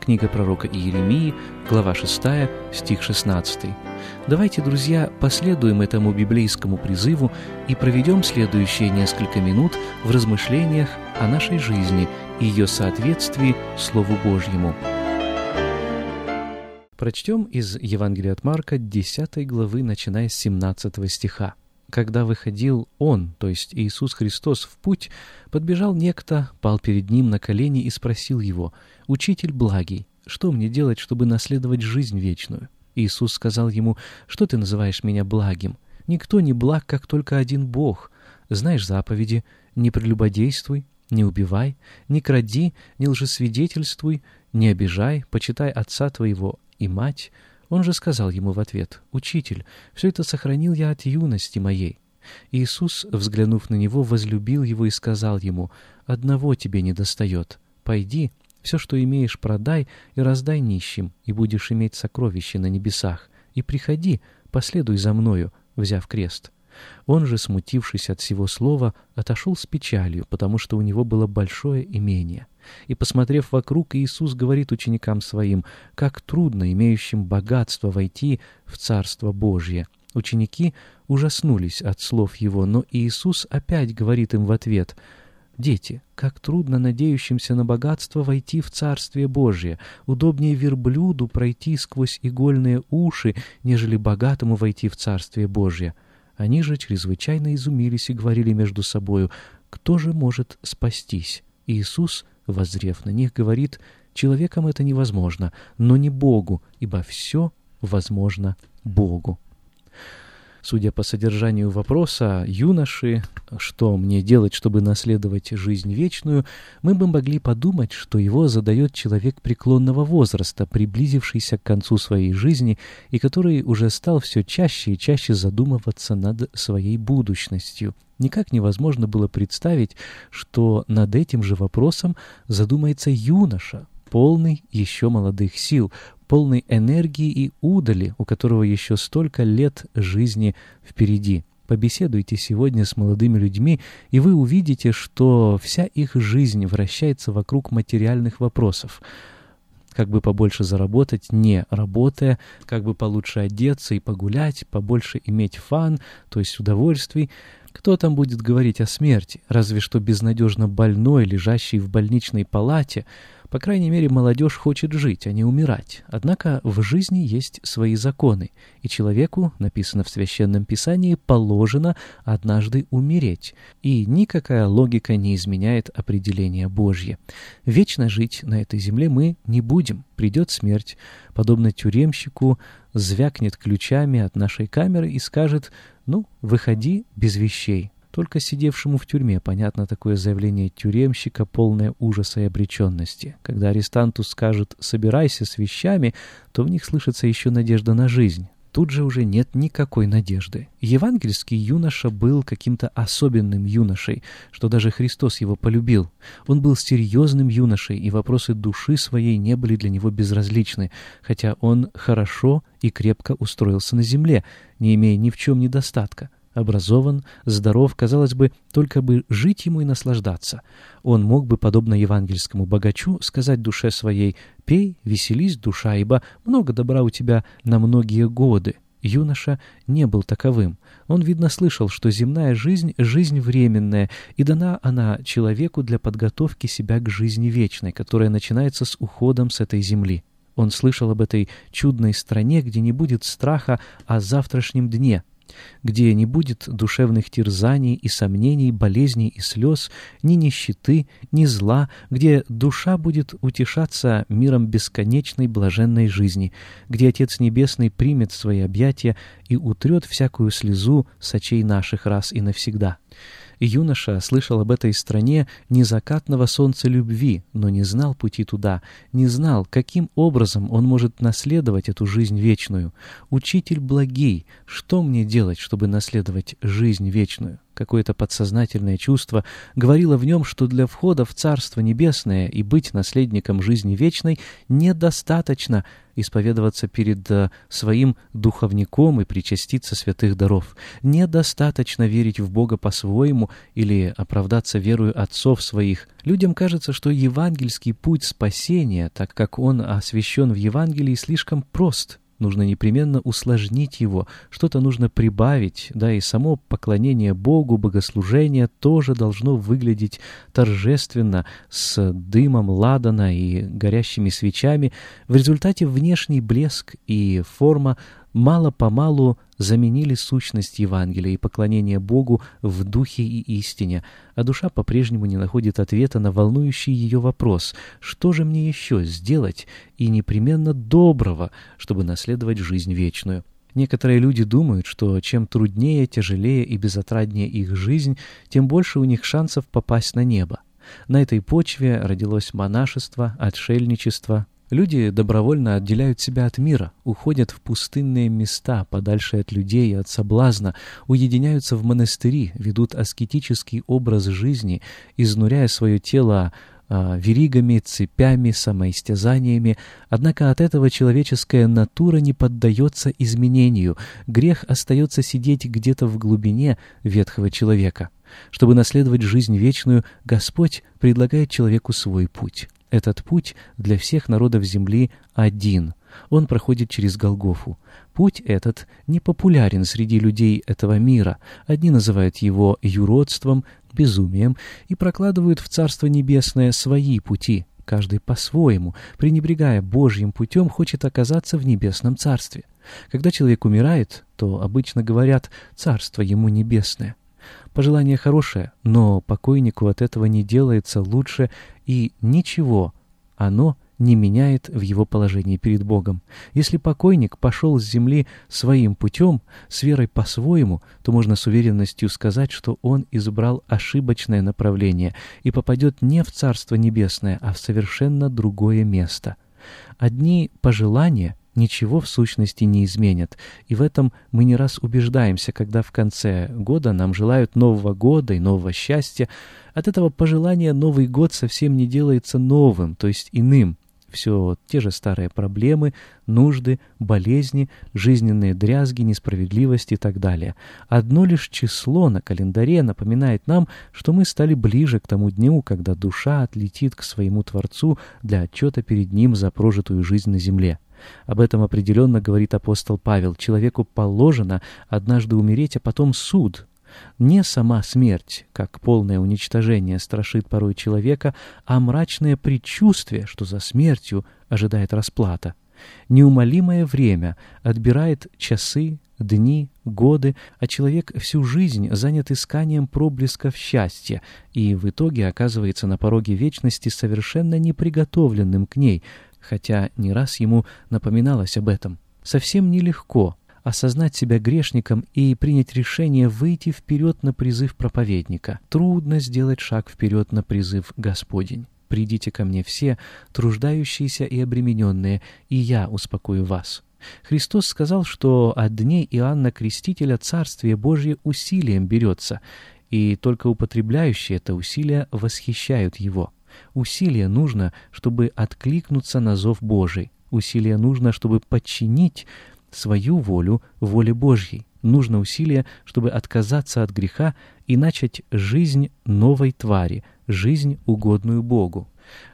Книга пророка Иеремии, глава 6, стих 16. Давайте, друзья, последуем этому библейскому призыву и проведем следующие несколько минут в размышлениях о нашей жизни и ее соответствии Слову Божьему. Прочтем из Евангелия от Марка 10 главы, начиная с 17 стиха. Когда выходил Он, то есть Иисус Христос, в путь, подбежал некто, пал перед Ним на колени и спросил Его, «Учитель благий, что мне делать, чтобы наследовать жизнь вечную?» Иисус сказал ему, «Что ты называешь меня благим? Никто не благ, как только один Бог. Знаешь заповеди, не прелюбодействуй, не убивай, не кради, не лжесвидетельствуй, не обижай, почитай отца твоего и мать». Он же сказал ему в ответ, «Учитель, все это сохранил я от юности моей». Иисус, взглянув на него, возлюбил его и сказал ему, «Одного тебе не достает. Пойди, все, что имеешь, продай и раздай нищим, и будешь иметь сокровища на небесах. И приходи, последуй за мною, взяв крест». Он же, смутившись от всего слова, отошел с печалью, потому что у него было большое имение. И, посмотрев вокруг, Иисус говорит ученикам своим, как трудно имеющим богатство войти в Царство Божье. Ученики ужаснулись от слов Его, но Иисус опять говорит им в ответ — Дети, как трудно надеющимся на богатство войти в Царствие Божие. Удобнее верблюду пройти сквозь игольные уши, нежели богатому войти в Царствие Божие. Они же чрезвычайно изумились и говорили между собою, кто же может спастись? Иисус, воззрев на них, говорит, человекам это невозможно, но не Богу, ибо все возможно Богу. Судя по содержанию вопроса юноши, что мне делать, чтобы наследовать жизнь вечную, мы бы могли подумать, что его задает человек преклонного возраста, приблизившийся к концу своей жизни и который уже стал все чаще и чаще задумываться над своей будущностью. Никак невозможно было представить, что над этим же вопросом задумается юноша, полный еще молодых сил, полный энергии и удали, у которого еще столько лет жизни впереди. Побеседуйте сегодня с молодыми людьми, и вы увидите, что вся их жизнь вращается вокруг материальных вопросов. Как бы побольше заработать, не работая, как бы получше одеться и погулять, побольше иметь фан, то есть удовольствий. Кто там будет говорить о смерти? Разве что безнадежно больной, лежащий в больничной палате — по крайней мере, молодежь хочет жить, а не умирать. Однако в жизни есть свои законы, и человеку, написано в Священном Писании, положено однажды умереть, и никакая логика не изменяет определение Божье. Вечно жить на этой земле мы не будем, придет смерть, подобно тюремщику, звякнет ключами от нашей камеры и скажет «ну, выходи без вещей». Только сидевшему в тюрьме понятно такое заявление тюремщика, полное ужаса и обреченности. Когда арестанту скажут «собирайся с вещами», то в них слышится еще надежда на жизнь. Тут же уже нет никакой надежды. Евангельский юноша был каким-то особенным юношей, что даже Христос его полюбил. Он был серьезным юношей, и вопросы души своей не были для него безразличны, хотя он хорошо и крепко устроился на земле, не имея ни в чем недостатка образован, здоров, казалось бы, только бы жить ему и наслаждаться. Он мог бы, подобно евангельскому богачу, сказать душе своей «Пей, веселись, душа, ибо много добра у тебя на многие годы». Юноша не был таковым. Он, видно, слышал, что земная жизнь — жизнь временная, и дана она человеку для подготовки себя к жизни вечной, которая начинается с уходом с этой земли. Он слышал об этой чудной стране, где не будет страха о завтрашнем дне — где не будет душевных терзаний и сомнений, болезней и слез, ни нищеты, ни зла, где душа будет утешаться миром бесконечной блаженной жизни, где Отец Небесный примет свои объятия и утрет всякую слезу с очей наших раз и навсегда. Юноша слышал об этой стране незакатного солнца любви, но не знал пути туда, не знал, каким образом он может наследовать эту жизнь вечную. «Учитель благий, что мне делать, чтобы наследовать жизнь вечную?» Какое-то подсознательное чувство говорило в нем, что для входа в Царство Небесное и быть наследником жизни вечной недостаточно исповедоваться перед э, своим духовником и причаститься святых даров. Недостаточно верить в Бога по-своему или оправдаться верою отцов своих. Людям кажется, что евангельский путь спасения, так как он освящен в Евангелии, слишком прост, нужно непременно усложнить его, что-то нужно прибавить, да и само поклонение Богу, богослужение тоже должно выглядеть торжественно, с дымом ладана и горящими свечами. В результате внешний блеск и форма мало-помалу заменили сущность Евангелия и поклонение Богу в духе и истине, а душа по-прежнему не находит ответа на волнующий ее вопрос «Что же мне еще сделать и непременно доброго, чтобы наследовать жизнь вечную?» Некоторые люди думают, что чем труднее, тяжелее и безотраднее их жизнь, тем больше у них шансов попасть на небо. На этой почве родилось монашество, отшельничество, Люди добровольно отделяют себя от мира, уходят в пустынные места, подальше от людей и от соблазна, уединяются в монастыри, ведут аскетический образ жизни, изнуряя свое тело а, веригами, цепями, самоистязаниями. Однако от этого человеческая натура не поддается изменению. Грех остается сидеть где-то в глубине ветхого человека. Чтобы наследовать жизнь вечную, Господь предлагает человеку свой путь. Этот путь для всех народов земли один. Он проходит через Голгофу. Путь этот не популярен среди людей этого мира. Одни называют его юродством, безумием и прокладывают в Царство Небесное свои пути. Каждый по-своему, пренебрегая Божьим путем, хочет оказаться в Небесном Царстве. Когда человек умирает, то обычно говорят «Царство ему небесное». Пожелание хорошее, но покойнику от этого не делается лучше, и ничего оно не меняет в его положении перед Богом. Если покойник пошел с земли своим путем, с верой по-своему, то можно с уверенностью сказать, что он избрал ошибочное направление и попадет не в Царство Небесное, а в совершенно другое место. Одни пожелания ничего в сущности не изменят. И в этом мы не раз убеждаемся, когда в конце года нам желают Нового года и нового счастья. От этого пожелания Новый год совсем не делается новым, то есть иным. Все те же старые проблемы, нужды, болезни, жизненные дрязги, несправедливость и так далее. Одно лишь число на календаре напоминает нам, что мы стали ближе к тому дню, когда душа отлетит к своему Творцу для отчета перед Ним за прожитую жизнь на земле. Об этом определенно говорит апостол Павел. Человеку положено однажды умереть, а потом суд. Не сама смерть, как полное уничтожение, страшит порой человека, а мрачное предчувствие, что за смертью ожидает расплата. Неумолимое время отбирает часы, дни, годы, а человек всю жизнь занят исканием проблесков счастья и в итоге оказывается на пороге вечности совершенно неприготовленным к ней, хотя не раз ему напоминалось об этом. Совсем нелегко осознать себя грешником и принять решение выйти вперед на призыв проповедника. Трудно сделать шаг вперед на призыв Господень. «Придите ко мне все, труждающиеся и обремененные, и я успокою вас». Христос сказал, что от дней Иоанна Крестителя Царствие Божье усилием берется, и только употребляющие это усилие восхищают Его. Усилие нужно, чтобы откликнуться на зов Божий. Усилие нужно, чтобы подчинить свою волю воле Божьей. Нужно усилие, чтобы отказаться от греха и начать жизнь новой твари, жизнь, угодную Богу.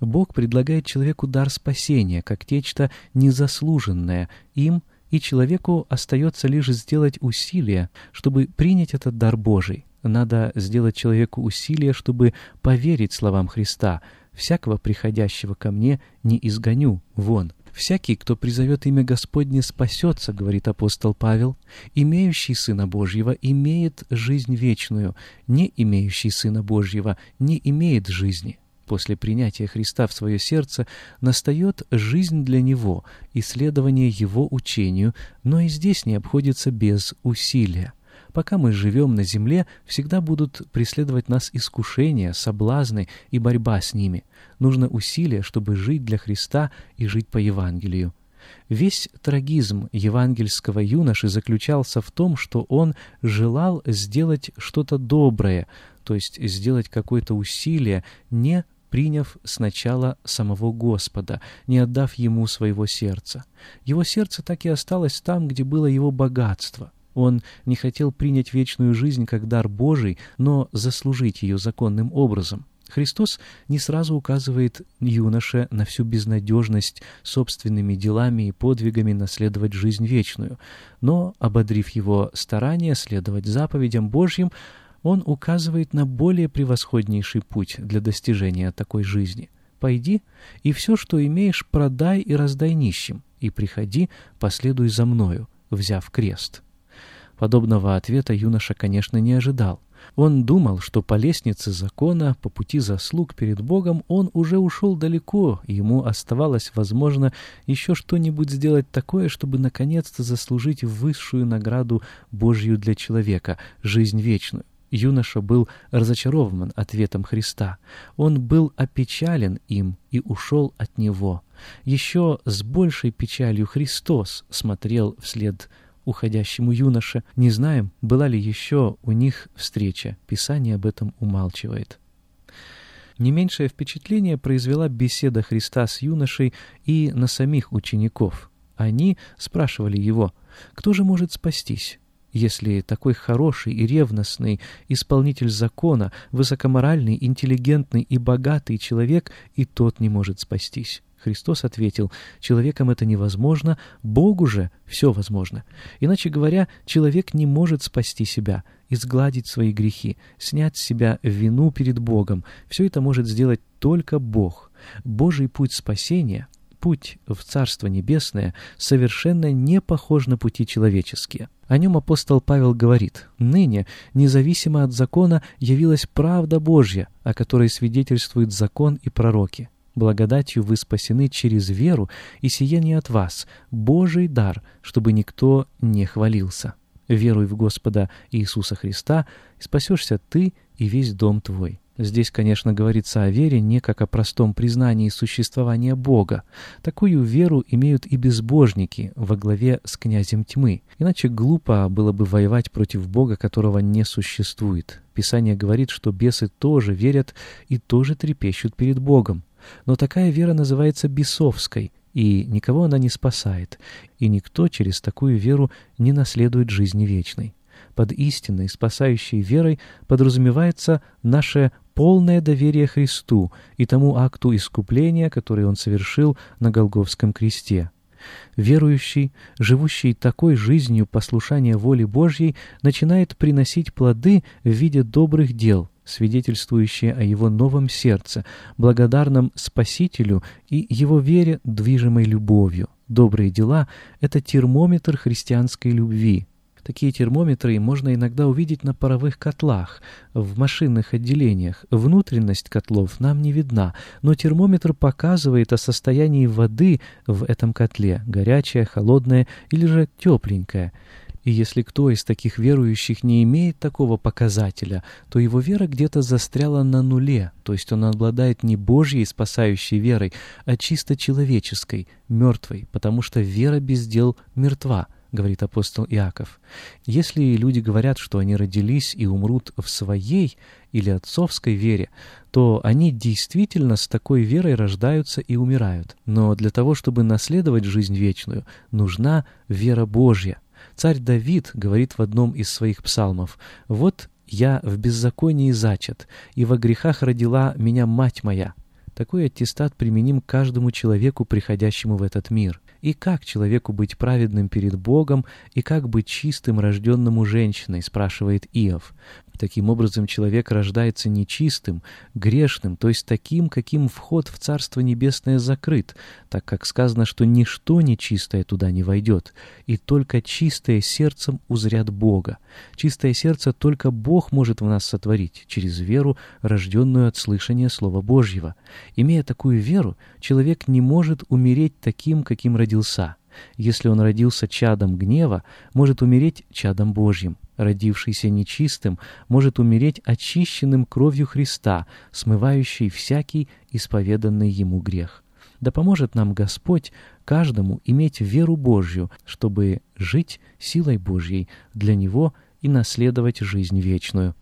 Бог предлагает человеку дар спасения, как нечто незаслуженное им, и человеку остается лишь сделать усилие, чтобы принять этот дар Божий. Надо сделать человеку усилие, чтобы поверить словам Христа. «Всякого приходящего ко мне не изгоню вон». «Всякий, кто призовет имя Господне, спасется», — говорит апостол Павел. «Имеющий Сына Божьего имеет жизнь вечную, не имеющий Сына Божьего не имеет жизни». После принятия Христа в свое сердце настает жизнь для него, исследование его учению, но и здесь не обходится без усилия. Пока мы живем на земле, всегда будут преследовать нас искушения, соблазны и борьба с ними. Нужно усилие, чтобы жить для Христа и жить по Евангелию. Весь трагизм евангельского юноши заключался в том, что он желал сделать что-то доброе, то есть сделать какое-то усилие, не приняв сначала самого Господа, не отдав Ему своего сердца. Его сердце так и осталось там, где было его богатство. Он не хотел принять вечную жизнь как дар Божий, но заслужить ее законным образом. Христос не сразу указывает юноше на всю безнадежность собственными делами и подвигами наследовать жизнь вечную, но, ободрив его старания следовать заповедям Божьим, он указывает на более превосходнейший путь для достижения такой жизни. «Пойди, и все, что имеешь, продай и раздай нищим, и приходи, последуй за мною, взяв крест». Подобного ответа юноша, конечно, не ожидал. Он думал, что по лестнице закона, по пути заслуг перед Богом он уже ушел далеко, и ему оставалось, возможно, еще что-нибудь сделать такое, чтобы наконец-то заслужить высшую награду Божью для человека — жизнь вечную. Юноша был разочарован ответом Христа. Он был опечален им и ушел от него. Еще с большей печалью Христос смотрел вслед уходящему юноше. Не знаем, была ли еще у них встреча. Писание об этом умалчивает. Не меньшее впечатление произвела беседа Христа с юношей и на самих учеников. Они спрашивали его, кто же может спастись? Если такой хороший и ревностный исполнитель закона, высокоморальный, интеллигентный и богатый человек, и тот не может спастись. Христос ответил, человеком это невозможно, Богу же все возможно. Иначе говоря, человек не может спасти себя, изгладить свои грехи, снять с себя вину перед Богом. Все это может сделать только Бог. Божий путь спасения путь в Царство Небесное совершенно не похож на пути человеческие. О нем апостол Павел говорит, «Ныне, независимо от закона, явилась правда Божья, о которой свидетельствует закон и пророки. Благодатью вы спасены через веру, и сие не от вас, Божий дар, чтобы никто не хвалился. Веруй в Господа Иисуса Христа, спасешься ты и весь дом твой». Здесь, конечно, говорится о вере не как о простом признании существования Бога. Такую веру имеют и безбожники во главе с князем тьмы. Иначе глупо было бы воевать против Бога, которого не существует. Писание говорит, что бесы тоже верят и тоже трепещут перед Богом. Но такая вера называется бесовской, и никого она не спасает, и никто через такую веру не наследует жизни вечной. Под истинной, спасающей верой подразумевается наше полное доверие Христу и тому акту искупления, который Он совершил на Голговском кресте. Верующий, живущий такой жизнью послушания воле Божьей, начинает приносить плоды в виде добрых дел, свидетельствующие о его новом сердце, благодарном Спасителю и его вере, движимой любовью. Добрые дела — это термометр христианской любви. Такие термометры можно иногда увидеть на паровых котлах, в машинных отделениях. Внутренность котлов нам не видна, но термометр показывает о состоянии воды в этом котле, горячая, холодная или же тепленькая. И если кто из таких верующих не имеет такого показателя, то его вера где-то застряла на нуле, то есть он обладает не Божьей спасающей верой, а чисто человеческой, мертвой, потому что вера без дел мертва — говорит апостол Иаков. Если люди говорят, что они родились и умрут в своей или отцовской вере, то они действительно с такой верой рождаются и умирают. Но для того, чтобы наследовать жизнь вечную, нужна вера Божья. Царь Давид говорит в одном из своих псалмов «Вот я в беззаконии зачат, и во грехах родила меня мать моя». Такой аттестат применим каждому человеку, приходящему в этот мир. И как человеку быть праведным перед Богом, и как быть чистым, рожденному женщиной, спрашивает Иов. Таким образом, человек рождается нечистым, грешным, то есть таким, каким вход в Царство Небесное закрыт, так как сказано, что ничто нечистое туда не войдет, и только чистое сердцем узрят Бога. Чистое сердце только Бог может в нас сотворить, через веру, рожденную от слышания Слова Божьего. Имея такую веру, человек не может умереть таким, каким родился. Если он родился чадом гнева, может умереть чадом Божьим. родившийся нечистым, может умереть очищенным кровью Христа, смывающей всякий исповеданный ему грех. Да поможет нам Господь каждому иметь веру Божью, чтобы жить силой Божьей для Него и наследовать жизнь вечную.